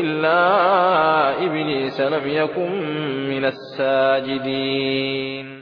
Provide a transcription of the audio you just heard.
إلا إبليس لم يكن من الساجدين.